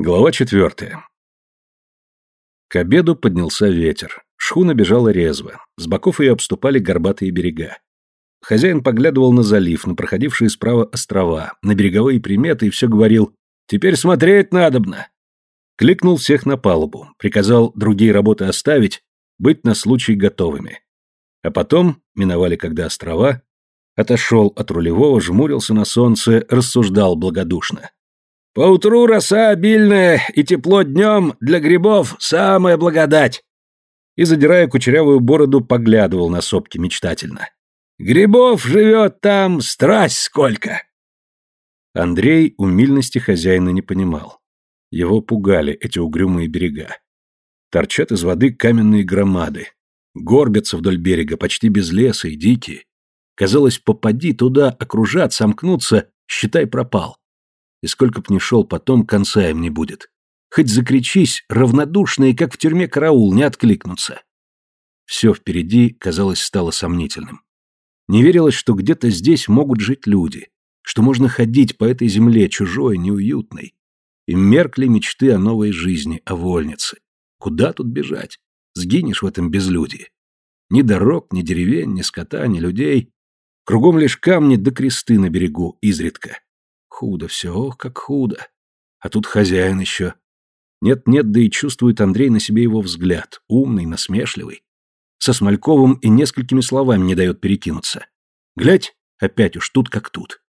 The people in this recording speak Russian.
Глава четвертая. К обеду поднялся ветер. Шхуна бежала резво. С боков ее обступали горбатые берега. Хозяин поглядывал на залив, на проходившие справа острова, на береговые приметы и все говорил «Теперь смотреть надобно». Кликнул всех на палубу, приказал другие работы оставить, быть на случай готовыми. А потом, миновали когда острова, отошел от рулевого, жмурился на солнце, рассуждал благодушно. Поутру роса обильная и тепло днем для грибов самая благодать. И, задирая кучерявую бороду, поглядывал на сопки мечтательно. Грибов живет там страсть сколько. Андрей умильности хозяина не понимал. Его пугали эти угрюмые берега. Торчат из воды каменные громады. Горбятся вдоль берега, почти без леса и дикие. Казалось, попади туда, окружат, сомкнуться, считай, пропал и сколько б ни шел потом, конца им не будет. Хоть закричись, равнодушные, как в тюрьме караул, не откликнутся. Все впереди, казалось, стало сомнительным. Не верилось, что где-то здесь могут жить люди, что можно ходить по этой земле чужой, неуютной. И меркли мечты о новой жизни, о вольнице. Куда тут бежать? Сгинешь в этом безлюдии. Ни дорог, ни деревень, ни скота, ни людей. Кругом лишь камни да кресты на берегу, изредка. Худо все, ох, как худо. А тут хозяин еще. Нет-нет, да и чувствует Андрей на себе его взгляд, умный, насмешливый. Со Смольковым и несколькими словами не дает перекинуться. Глядь, опять уж тут как тут.